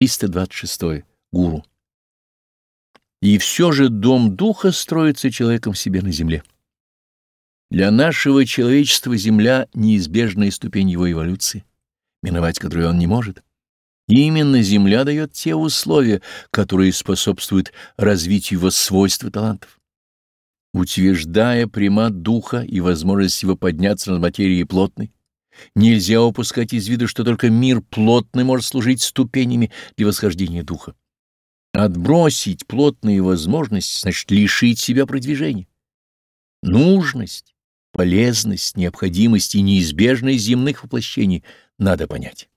326. Гуру. И все же дом духа строится человеком себе на земле. Для нашего человечества земля — неизбежная ступень его эволюции, миновать которую он не может. И именно земля дает те условия, которые способствуют развитию его свойств и талантов. Утверждая примат духа и возможность его подняться над материей плотной, нельзя упускать из виду, что только мир плотный может служить ступенями для восхождения духа. Отбросить плотные возможности значит лишить себя продвижения. Нужность, полезность, необходимость и неизбежность земных воплощений надо понять.